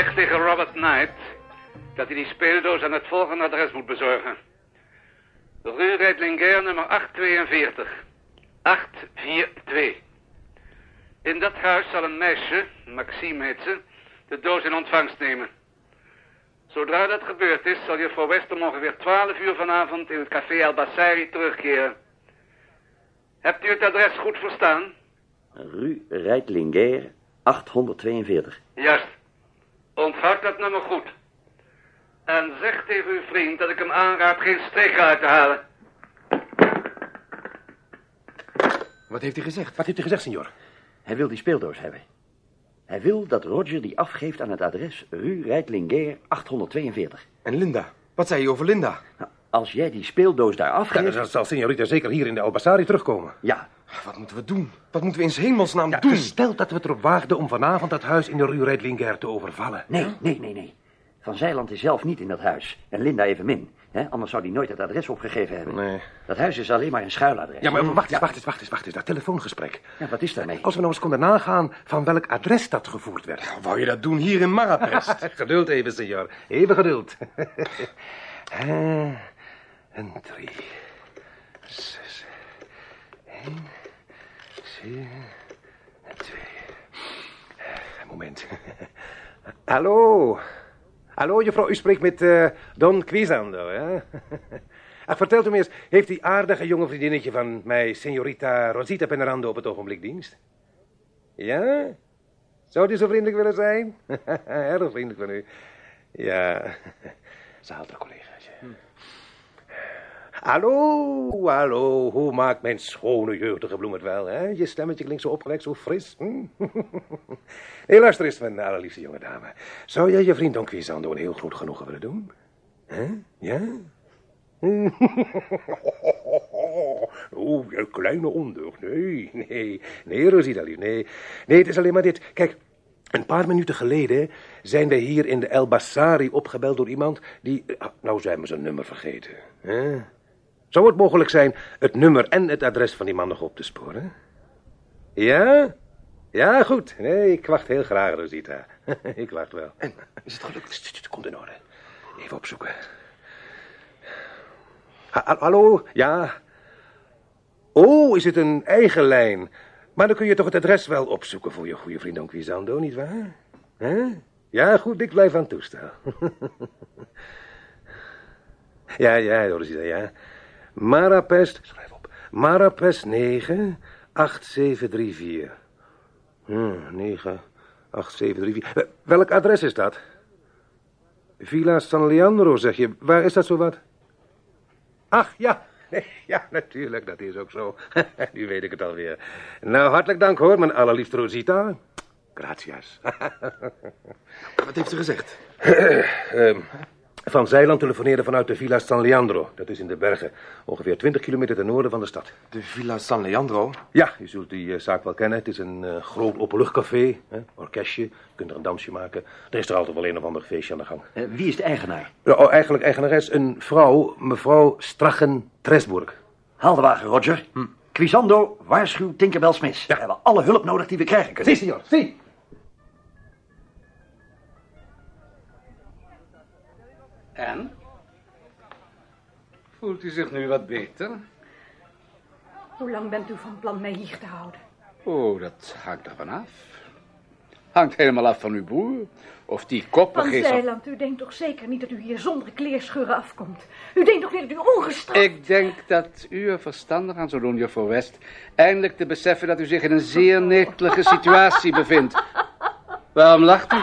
Zeg tegen Robert Knight dat hij die speeldoos aan het volgende adres moet bezorgen. Rue Reitlinger nummer 842. 842. In dat huis zal een meisje, Maxime heet ze, de doos in ontvangst nemen. Zodra dat gebeurd is, zal juffrouw West om ongeveer 12 uur vanavond in het café El Bassari terugkeren. Hebt u het adres goed verstaan? Rue Reitlinger, 842. Juist. Onthoud dat nummer goed. En zeg tegen uw vriend dat ik hem aanraad geen streken uit te halen. Wat heeft hij gezegd? Wat heeft hij gezegd, senor? Hij wil die speeldoos hebben. Hij wil dat Roger die afgeeft aan het adres Rue Reitlinger 842. En Linda? Wat zei je over Linda? Nou, als jij die speeldoos daar afgeeft... dan zal señorita zeker hier in de Albasari terugkomen. Ja. Wat moeten we doen? Wat moeten we in hemelsnaam Ja, doen? gesteld dat we het erop waagden om vanavond dat huis in de Rue Reitlinger te overvallen. Nee, nee, nee, nee. Van Zeiland is zelf niet in dat huis. En Linda evenmin. Hè? Anders zou hij nooit het adres opgegeven hebben. Nee. Dat huis is alleen maar een schuiladres. Ja, maar wacht eens, Ja. wacht eens, wacht eens, wacht eens. Dat telefoongesprek. Ja, wat is daarmee? Als we nou eens konden nagaan van welk adres dat gevoerd werd. wou je dat doen hier in Marrakesh? geduld even, senor. Even geduld. Eh, en drie. Zes. Eén. En twee. Moment. Hallo. Hallo, juffrouw. U spreekt met eh, Don Quisando, hè? Ach, vertelt u me eens, heeft die aardige jonge vriendinnetje van mij, señorita Rosita Penarando, op het ogenblik dienst? Ja? Zou die zo vriendelijk willen zijn? Erg vriendelijk van u. Ja, ze haalt collegaatje. Hallo, hallo, hoe maakt mijn schone jeugdige bloem het wel, hè? Je stemmetje klinkt zo opgewekt, zo fris. Hm? Hé, luister eens, mijn jonge dame. Zou jij je vriend Don Quisando een heel groot genoegen willen doen? Hè? Ja? Oeh, je kleine ondeugd. Nee, nee, nee, Rosita, nee. Nee, het is alleen maar dit. Kijk, een paar minuten geleden zijn wij hier in de El Bassari opgebeld door iemand die... Nou zijn we zijn nummer vergeten. Hè? Zou het mogelijk zijn het nummer en het adres van die man nog op te sporen? Ja? Ja, goed. Nee, ik wacht heel graag, Rosita. ik wacht wel. En, is het gelukt? Het komt in orde. Even opzoeken. Ha- ha- hallo? Ja. Oh, is het een eigen lijn? Maar dan kun je toch het adres wel opzoeken voor je goede vriend Don Quisando, nietwaar? Ja, goed, ik blijf aan toestel. ja, ja, Rosita, ja. Marapest, schrijf op. Marapest 9, 8734. Hm, 9, 8734. Wel- Welk adres is dat? Villa San Leandro, zeg je. Waar is dat zo wat? Ach, ja. Nee, ja, natuurlijk, dat is ook zo. nu weet ik het alweer. Nou, hartelijk dank hoor, mijn allerliefste Rosita. Gratias. Wat heeft ze gezegd? Ehm, van Zeiland telefoneerde vanuit de Villa San Leandro. Dat is in de bergen, ongeveer 20 kilometer ten noorden van de stad. De Villa San Leandro? Ja, je zult die eh, zaak wel kennen. Het is een eh, groot openluchtcafé, hè, orkestje. Je kunt er een dansje maken. Er is er altijd wel een of ander feestje aan de gang. Eh, wie is de eigenaar? Ja, oh, eigenlijk eigenares, een vrouw, mevrouw Strachen-Tresburg. Haal de wagen, Roger. Quisando, waarschuw Tinkerbell Smith. We hebben alle hulp nodig die we krijgen kunnen. Si, signor, si. En? Voelt u zich nu wat beter? Hoe lang bent u van plan mij hier te houden? Oh, dat hangt ervan af. Hangt helemaal af van uw broer. Of die Van koppig is. of- Zeiland, u denkt toch zeker niet dat u hier zonder kleerscheuren afkomt? U denkt toch niet dat u ongestraft... Ik denk dat u er verstandig aan zou doen, juffrouw West. Eindelijk te beseffen dat u zich in een zeer netelige situatie bevindt. Waarom lacht u?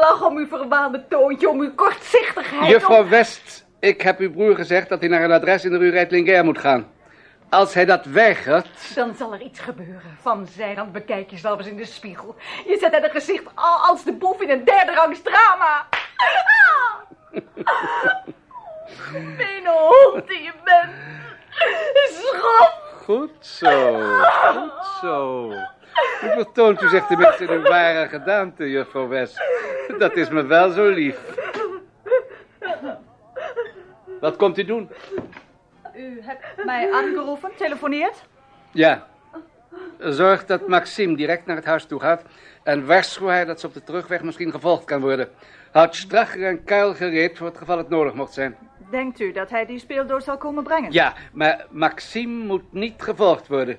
Lach om uw verwaande toontje, om uw kortzichtigheid. Juffrouw om- West, ik heb uw broer gezegd dat hij naar een adres in de rue Reitlinger moet gaan. Als hij dat weigert... Dan zal er iets gebeuren. Van Zeiland bekijk je zelf eens in de spiegel. Je zet uit een gezicht al als de boef in een derde rangs drama. Mene hond die je bent. Schop. Goed zo, goed zo. U vertoont u zich tenminste in uw ware gedaante, juffrouw West. Dat is me wel zo lief. Wat komt u doen? U hebt mij aangeroepen, telefoneert? Ja. Zorg dat Maxime direct naar het huis toe gaat en waarschuw hij dat ze op de terugweg misschien gevolgd kan worden. Houd Stracher en Kuil gereed voor het geval het nodig mocht zijn. Denkt u dat hij die speeldoos zal komen brengen? Ja, maar Maxime moet niet gevolgd worden.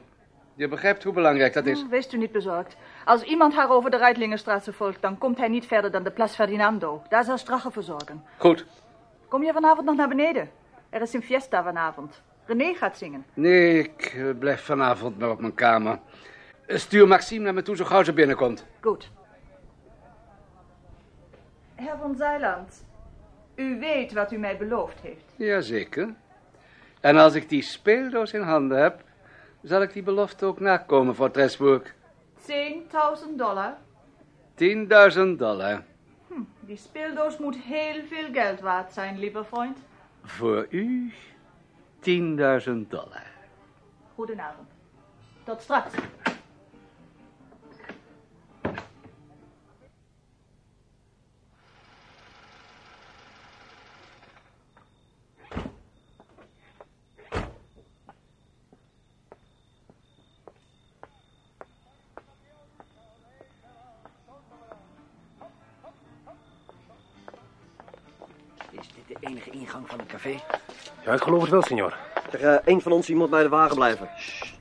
Je begrijpt hoe belangrijk dat is. Hm, wees u niet bezorgd. Als iemand haar over de Reitlingenstraat volgt, dan komt hij niet verder dan de Place Ferdinando. Daar zal Strache voor zorgen. Goed. Kom je vanavond nog naar beneden? Er is een fiesta vanavond. René gaat zingen. Nee, ik eh, blijf vanavond maar op mijn kamer. Stuur Maxime naar me toe zo gauw ze binnenkomt. Goed. Heer van Zeiland, u weet wat u mij beloofd heeft. Jazeker. En als ik die speeldoos in handen heb, zal ik die belofte ook nakomen voor Tresburg. 10.000 dollar. 10.000 dollar. Hm, die speeldoos moet heel veel geld waard zijn, lieve vriend. Voor u 10.000 dollar. Goedenavond. Tot straks. Enige ingang van het café? Ja, ik geloof het wel, senor. Er, eh, één van ons die moet bij de wagen blijven.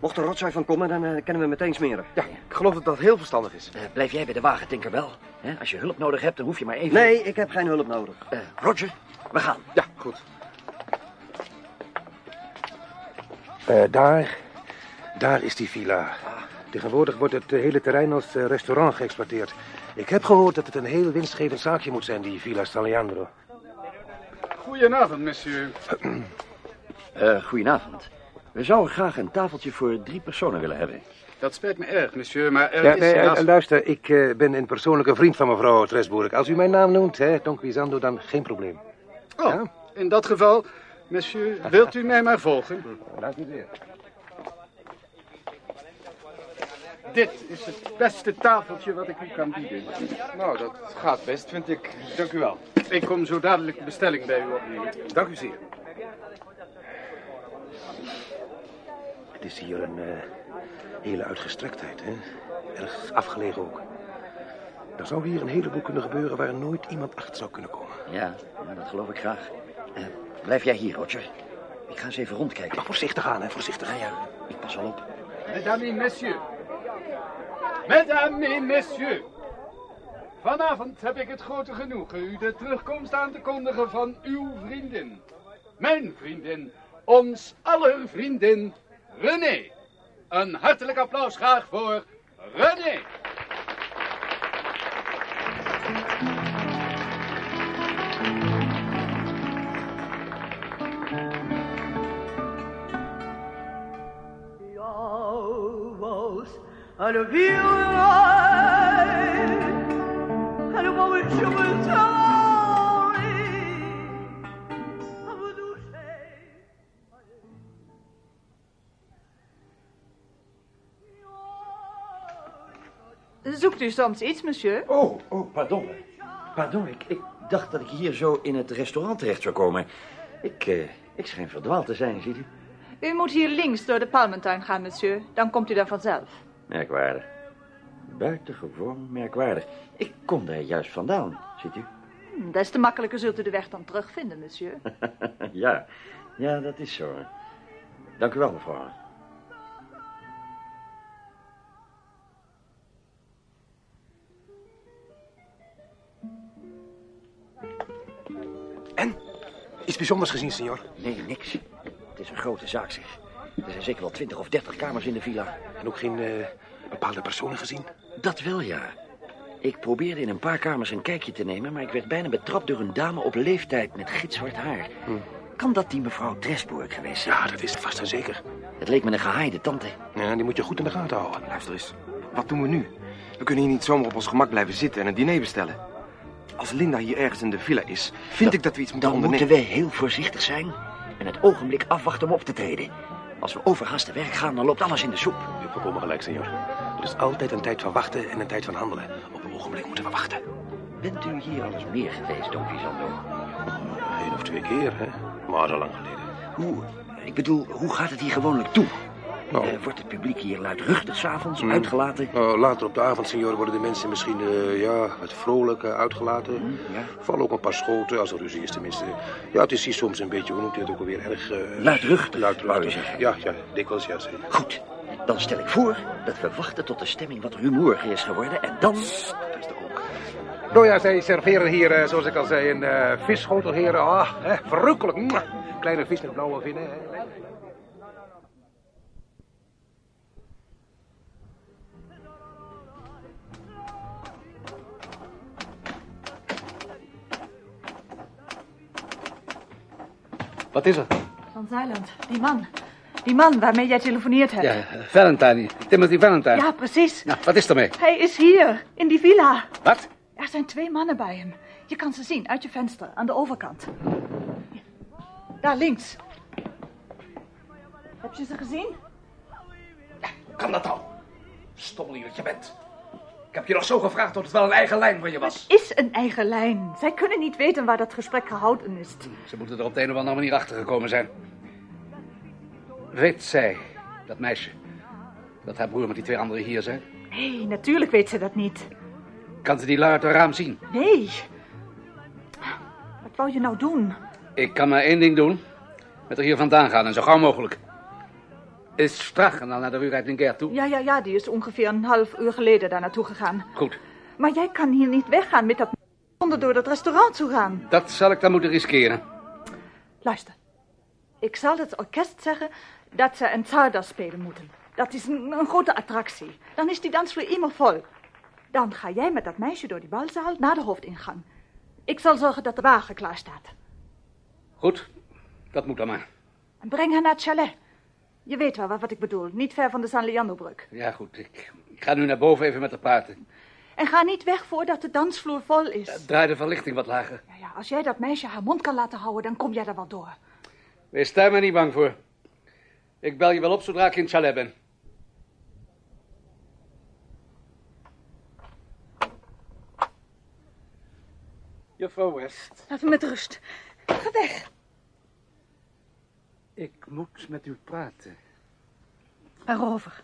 Mocht er rotzooi van komen, dan eh, kunnen we meteen smeren. Ja, ik geloof dat dat heel verstandig is. Eh, blijf jij bij de wagen, Tinkerbell. Hè, als je hulp nodig hebt, dan hoef je maar even... Nee, ik heb geen hulp nodig. Eh, Roger, we gaan. Ja, goed. Eh, daar, daar is die villa. Tegenwoordig wordt het hele terrein als restaurant geëxploiteerd. Ik heb gehoord dat het een heel winstgevend zaakje moet zijn, die Villa San Leandro. Goedenavond, monsieur. Eh, goedenavond. We zouden graag een tafeltje voor drie personen willen hebben. Dat spijt me erg, monsieur, maar er Ja, is nee, helaas- luister, ik eh, ben een persoonlijke vriend van mevrouw Tresburg. Als u mijn naam noemt, hè, Don Quisando, dan geen probleem. Oh, Ja? in dat geval, monsieur, wilt u mij maar volgen? Dank u zeer. Dit is het beste tafeltje wat ik u kan bieden. Nou, dat gaat best, vind ik. Dank u wel. Ik kom zo dadelijk de bestelling bij u opnemen. Dank u zeer. Het is hier een eh, hele uitgestrektheid, hè? Erg afgelegen ook. Er zou hier een heleboel kunnen gebeuren waar nooit iemand achter zou kunnen komen. Ja, ja dat geloof ik graag. Eh, blijf jij hier, Roger. Ik ga eens even rondkijken. Maar voorzichtig aan, hè, voorzichtig. Ja, ja, ik pas wel op. Mesdames et messieurs. Mesdames et messieurs. Vanavond heb ik het grote genoegen u de terugkomst aan te kondigen van uw vriendin. Mijn vriendin. Ons aller vriendin. René. Een hartelijk applaus graag voor René. Zoekt u soms iets, monsieur? Oh, oh, pardon. Pardon, ik, ik dacht dat ik hier zo in het restaurant terecht zou komen. Ik, eh, ik schijn verdwaald te zijn, ziet u. U moet hier links door de palmentuin gaan, monsieur. Dan komt u daar vanzelf. Merkwaardig. Buitengewoon merkwaardig. Ik kom daar juist vandaan, ziet u. Hm, Des te makkelijker zult u de weg dan terugvinden, monsieur. ja, ja, dat is zo. Dank u wel, mevrouw. En? Iets bijzonders gezien, senor? Nee, niks. Het is een grote zaak, zeg. Er zijn zeker wel twintig of dertig kamers in de villa. En ook geen eh, bepaalde personen gezien? Dat wel, ja. Ik probeerde in een paar kamers een kijkje te nemen... maar ik werd bijna betrapt door een dame op leeftijd met gitzwart haar. Kan dat die mevrouw Tresburg geweest zijn? Ja, dat is het vast en zeker. Het leek me een gehaaide tante. Ja, die moet je goed in de gaten houden. Luister eens, wat doen we nu? We kunnen hier niet zomaar op ons gemak blijven zitten en een diner bestellen. Als Linda hier ergens in de villa is, vind ik dat we iets moeten Dan ondernemen. moeten we heel voorzichtig zijn... en het ogenblik afwachten om op te treden. Als we overhaast te werk gaan, dan loopt alles in de soep. Je hebt volkomen gelijk, senor. Er is altijd een tijd van wachten en een tijd van handelen. Op een ogenblik moeten we wachten. Bent u hier al eens meer geweest, Don Quixote? Eén of twee keer, hè? Maar zo lang geleden. Hoe, ik bedoel, hoe gaat het hier gewoonlijk toe? Oh. Eh, wordt het publiek hier luidruchtig s'avonds, Hmm. uitgelaten? Nou, later op de avond, senor, worden de mensen misschien eh, ja, wat vrolijk eh, uitgelaten. ja. Vallen ook een paar schoten, als er ruzie is tenminste. Ja, het is hier soms een beetje, hoe noemt u het ook alweer, erg... Luidruchtig, Luidruchtig. zeggen. Ja, ja, dikwijls ja, zeker. Goed, dan stel ik voor dat we wachten tot de stemming wat rumoeriger is geworden en dan... Nou ja, zij serveren hier, zoals ik al zei, een visschotel, heren. Ah, verrukkelijk. Kleine vis met blauwe vinnen. hè. Wat is er? Van Zeiland, die man. Die man waarmee jij telefoneerd hebt. Ja, Valentine. Timothy Valentine. Ja, precies. Nou, wat is er mee? Hij is hier, in die villa. Wat? Er zijn twee mannen bij hem. Je kan ze zien uit je venster, aan de overkant. Daar links. Heb je ze gezien? Kan dat dan? Stommel je bent. Heb je nog zo gevraagd of het wel een eigen lijn van je was. Is een eigen lijn. Zij kunnen niet weten waar dat gesprek gehouden is. Ze moeten er op de een of andere manier achter gekomen zijn. Weet zij, dat meisje, dat haar broer met die twee anderen hier zijn? Nee, natuurlijk weet ze dat niet. Kan ze die lui uit het raam zien? Nee. Wat wou je nou doen? Ik kan maar één ding doen. Met er hier vandaan gaan en zo gauw mogelijk. Is Strach dan naar de Rue Reitlinger toe? Ja, ja, ja, die is ongeveer een half uur geleden daar naartoe gegaan. Goed, Maar jij kan hier niet weggaan met dat zonder door dat restaurant te gaan. dat zal ik dan moeten riskeren. Luister. Ik zal het orkest zeggen dat ze een Zardas spelen moeten. Dat is een, een grote attractie. Dan is die dansvloer immer vol. Dan ga jij met dat meisje door die balzaal naar de hoofdingang. Ik zal zorgen dat de wagen klaar staat. Goed, dat moet dan maar. En breng haar naar het chalet. Je weet wel wat ik bedoel. Niet ver van de San Leandro-brug. Ja, goed, ik, ik ga nu naar boven even met de praten. En ga niet weg voordat de dansvloer vol is. Draai de verlichting wat lager. Ja, ja, als jij dat meisje haar mond kan laten houden, dan kom jij er wel door. Wees daar maar niet bang voor. Ik bel je wel op zodra ik in het chalet ben. Juffrouw West, Laat me met rust. Ga weg. Ik moet met u praten. Waarover?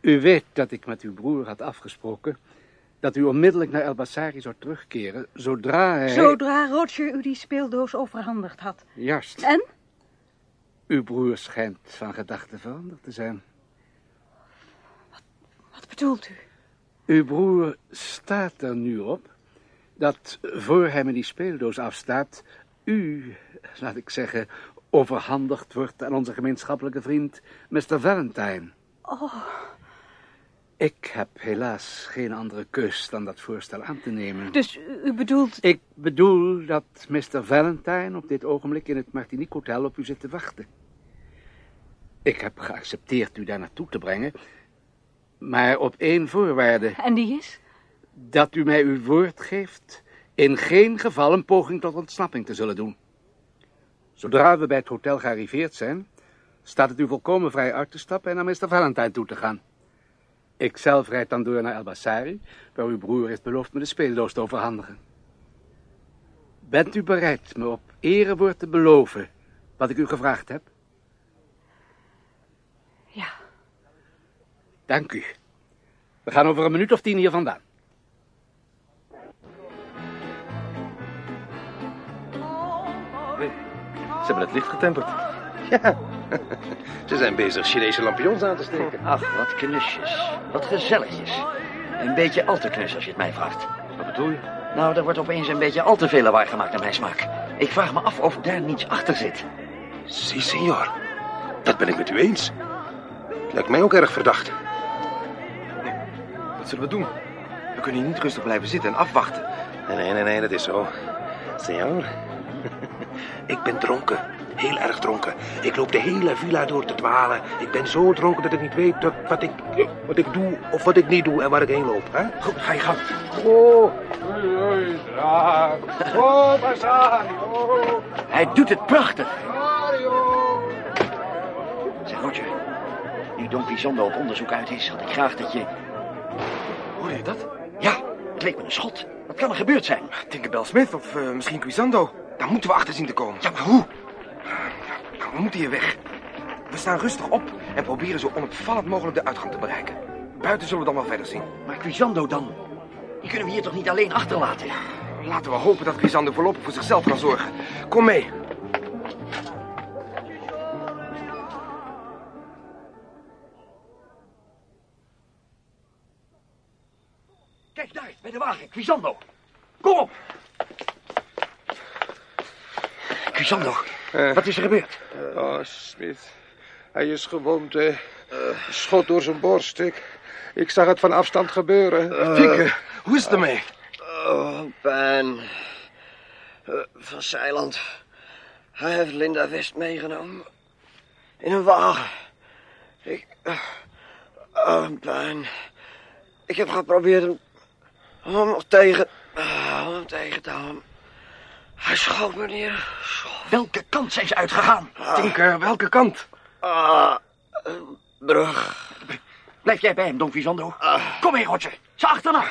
U weet dat ik met uw broer had afgesproken dat u onmiddellijk naar El Bassari zou terugkeren zodra hij... Zodra Roger u die speeldoos overhandigd had. Juist. En? Uw broer schijnt van gedachten veranderd te zijn. Wat bedoelt u? Uw broer staat er nu op dat voor hij me die speeldoos afstaat, u, laat ik zeggen, overhandigd wordt aan onze gemeenschappelijke vriend, Mr. Valentine. Oh, Ik heb helaas geen andere keus dan dat voorstel aan te nemen. dus u, u bedoelt... Ik bedoel dat Mr. Valentine op dit ogenblik in het Martinique Hotel op u zit te wachten. Ik heb geaccepteerd u daar naartoe te brengen, maar op één voorwaarde. En die is? dat u mij uw woord geeft in geen geval een poging tot ontsnapping te zullen doen. Zodra we bij het hotel gearriveerd zijn, staat het u volkomen vrij uit te stappen en naar Mr. Valentine toe te gaan. Ik zelf rijd dan door naar El Bassari, waar uw broer heeft beloofd me de speeldoos te overhandigen. Bent u bereid me op erewoord te beloven wat ik u gevraagd heb? Ja. Dank u. We gaan over een minuut of tien hier vandaan. Ze hebben het licht getemperd. Ja, ze zijn bezig Chinese lampions aan te steken. Ach, wat knusjes. Wat gezelligjes. Een beetje al te knus als je het mij vraagt. Wat bedoel je? Nou, er wordt opeens een beetje al te veel lawaai gemaakt naar mijn smaak. Ik vraag me af of daar niets achter zit. Si, senor. Dat ben ik met u eens. Lijkt mij ook erg verdacht. Wat zullen we doen? We kunnen hier niet rustig blijven zitten en afwachten. Nee, nee, nee, nee, dat is zo. Senor. Ik ben dronken. Heel erg dronken. Ik loop de hele villa door te dwalen. Ik ben zo dronken dat ik niet weet wat, ik, wat ik doe of wat ik niet doe en waar ik heen loop. Hè? Goed, ga je gang. Oh, Hij doet het prachtig. Zeg, Roger. Nu Don Pizondo op onderzoek uit is, had ik graag dat je... Hoor je dat? Ja, het leek me een schot. Wat kan er gebeurd zijn? Tinkerbell Smith of eh, misschien Quisando. Daar moeten we achter zien te komen. ja, maar hoe? Nou, we moeten hier weg. We staan rustig op en proberen zo onopvallend mogelijk de uitgang te bereiken. Buiten zullen we dan wel verder zien. Maar Quisando dan? Die kunnen we hier toch niet alleen achterlaten? Laten we hopen dat Quisando voorlopig voor zichzelf kan zorgen. Kom mee. Kijk daar, bij de wagen. Quisando. Kom op. Quisando, wat is er gebeurd? Oh, Smith. Hij is gewond, hè. Schot door zijn borst. Ik, ik zag het van afstand gebeuren. Tieke, hoe is het ermee? Oh, pijn. Eh, van Zeiland. Hij heeft Linda West meegenomen. In een wagen. Ik... eh, Oh, pijn. Ik heb geprobeerd hem... om hem nog tegen... om hem tegen te houden. Hij schoot me neer. Welke kant zijn ze uitgegaan? Tinker, welke kant? Ah, een brug. Blijf jij bij hem, Don Quisando. Kom mee, Roger. Ze achterna.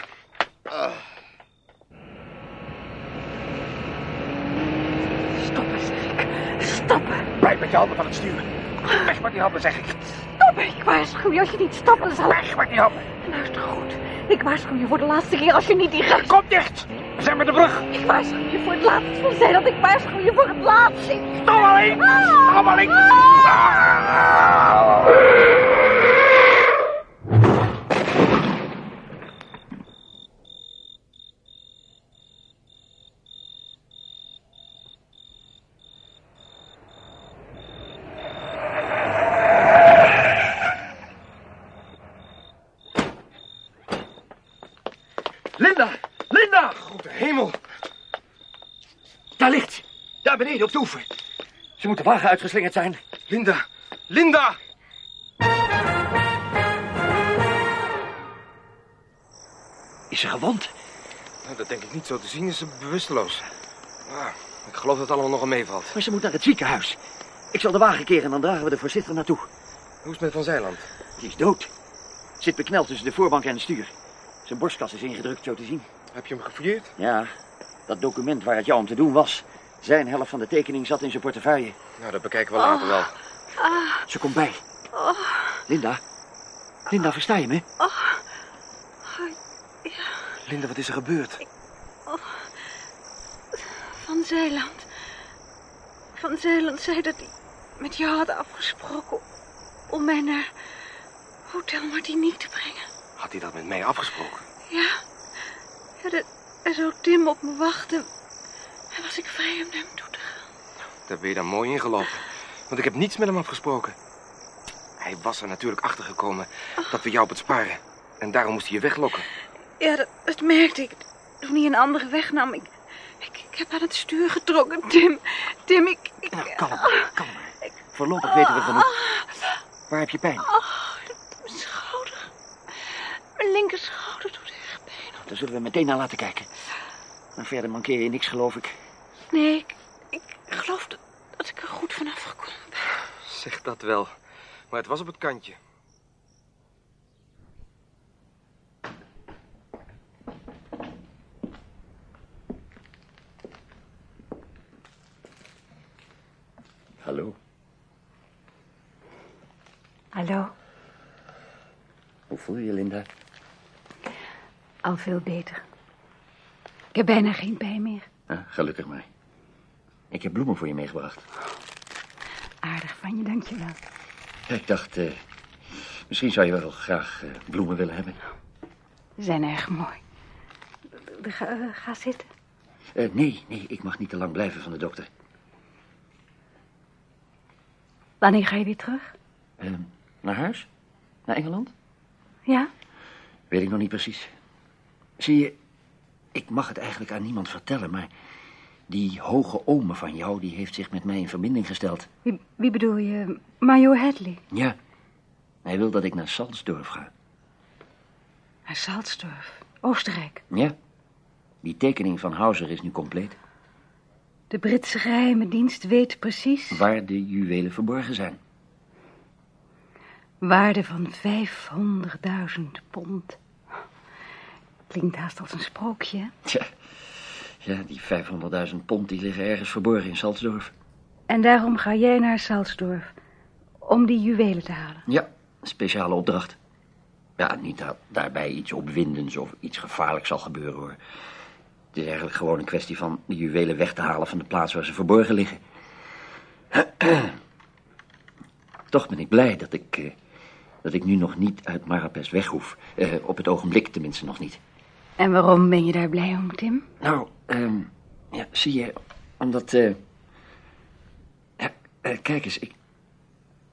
Stoppen, zeg ik. Stoppen. Blijf met je handen van het stuur. Weg met die handen, zeg ik. Stoppen. Ik waarschuw je als je niet stappen zal. Weg met die handen. Luister goed. Ik waarschuw je voor de laatste keer als je niet die gek... Kom dicht. We zijn bij de brug. Ik waarschuw je voor het laatst. Van zij dat ik waarschuw je voor het laatst. Stommeling. Stommeling. Linda! Linda! Goede hemel. Daar ligt ze. Daar beneden op de oever. Ze moet de wagen uitgeslingerd zijn. Linda. Linda! Is ze gewond? Nou, dat denk ik niet zo te zien. Is ze bewusteloos. Ah, ik geloof dat het allemaal nog een meevalt. Maar ze moet naar het ziekenhuis. Ik zal de wagen keren en dan dragen we de voorzitter naartoe. Hoe is het met Van Zeiland? Die is dood. Zit bekneld tussen de voorbank en het stuur. Zijn borstkas is ingedrukt, zo te zien. Heb je hem gefouilleerd? Ja, dat document waar het jou om te doen was. Zijn helft van de tekening zat in zijn portefeuille. Nou, dat bekijken we later wel. Ze komt bij. Linda. Linda, versta je me? Linda, wat is er gebeurd? Van Zeeland. Van Zeeland zei dat hij met jou had afgesproken om mij naar Hotel Martinique te brengen. Had hij dat met mij afgesproken? Ja. ja er, er zou Tim op me wachten. En was ik vrij om naar hem toe te gaan. Daar ben je dan mooi ingelopen. Want ik heb niets met hem afgesproken. Hij was er natuurlijk achter gekomen dat we jou op het sparen. En daarom moest hij je weglokken. Ja, dat, dat merkte ik toen hij een andere weg nam. Ik, ik, ik heb aan het stuur getrokken, Tim. Tim, ik... ik Nou, kalm, kalm. Voorlopig weten we genoeg. Waar heb je pijn? Mijn schouder. Mijn linker schouder doet erg pijn. Daar zullen we meteen naar laten kijken. Maar verder mankeer je niks, geloof ik. Nee, ik, ik geloof dat, dat ik er goed vanaf gekomen ben. Zeg dat wel. Maar het was op het kantje. Hallo. Hallo, Hoe voel je je, Linda? Al veel beter. Ik heb bijna geen pijn meer. Ah, gelukkig maar. Ik heb bloemen voor je meegebracht. Aardig van je, dankjewel. Ja, ik dacht, eh, misschien zou je wel graag eh, bloemen willen hebben. Ze zijn erg mooi. Ga, eh, ga zitten. Nee, nee, ik mag niet te lang blijven van de dokter. Wanneer ga je weer terug? Eh, naar huis? Naar Engeland? Ja? Weet ik nog niet precies. Zie je, ik mag het eigenlijk aan niemand vertellen, maar die hoge ome van jou, die heeft zich met mij in verbinding gesteld. Wie, wie bedoel je? Major Hadley. Ja, hij wil dat ik naar Salzdorf ga. Naar Salzdorf, Oostenrijk. Ja, die tekening van Hauser is nu compleet. De Britse geheime dienst weet precies... Waar de juwelen verborgen zijn. Waarde van 500.000 pond. Klinkt haast als een sprookje. hè? Tja, ja, die 500.000 pond die liggen ergens verborgen in Salzdorf. En daarom ga jij naar Salzdorf. om die juwelen te halen. Ja, speciale opdracht. Ja, niet dat daarbij iets opwindends of iets gevaarlijks zal gebeuren, hoor. Het is eigenlijk gewoon een kwestie van de juwelen weg te halen van de plaats waar ze verborgen liggen. Toch ben ik blij dat ik, eh, dat ik nu nog niet uit Marrakesh weg hoef. Eh, op het ogenblik tenminste nog niet. En waarom ben je daar blij om, Tim? Nou, ehm, ja, zie je, omdat... eh, ja, eh, kijk eens, ik,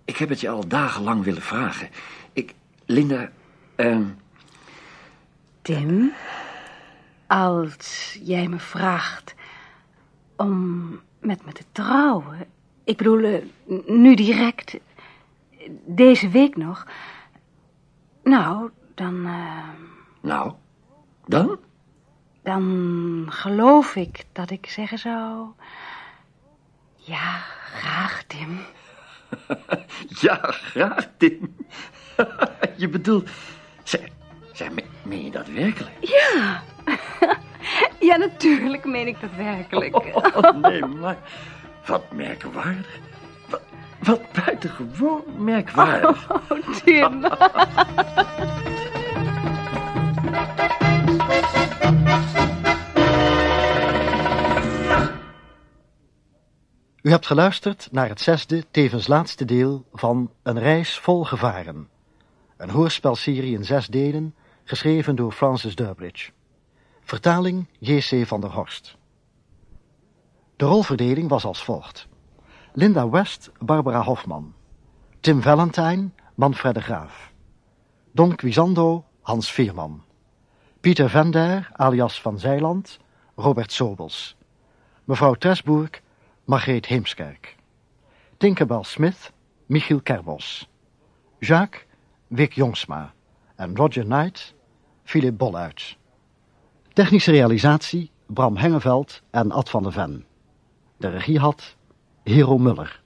ik heb het je al dagenlang willen vragen. Ik, Linda, ehm, Tim, als jij me vraagt om met me te trouwen... Ik bedoel, eh, nu direct, deze week nog... Nou, dan... nou, dan? Dan geloof ik dat ik zeggen zou... Ja, graag, Tim. Ja, graag, Tim. je bedoelt... Zeg me- meen je dat werkelijk? Ja. ja, natuurlijk meen ik dat werkelijk. Oh, nee, maar wat merkwaardig. Wat, wat buitengewoon merkwaardig. Oh, Tim. U hebt geluisterd naar het zesde, tevens laatste deel van Een reis vol gevaren. Een hoorspelserie in zes delen, geschreven door Francis Durbridge. Vertaling J.C. van der Horst. De rolverdeling was als volgt. Linda West, Barbara Hofman. Tim Valentine, Manfred de Graaf. Don Quisando, Hans Veerman. Pieter Vender, alias Van Zijland, Robert Sobels. Mevrouw Tresbourg, Margreet Heemskerk. Tinkerbell Smith, Michiel Kerbos. Jacques, Wick Jongsma. En Roger Knight, Philip Bolluit. Technische realisatie, Bram Hengeveld en Ad van der Ven. De regie had Hero Muller.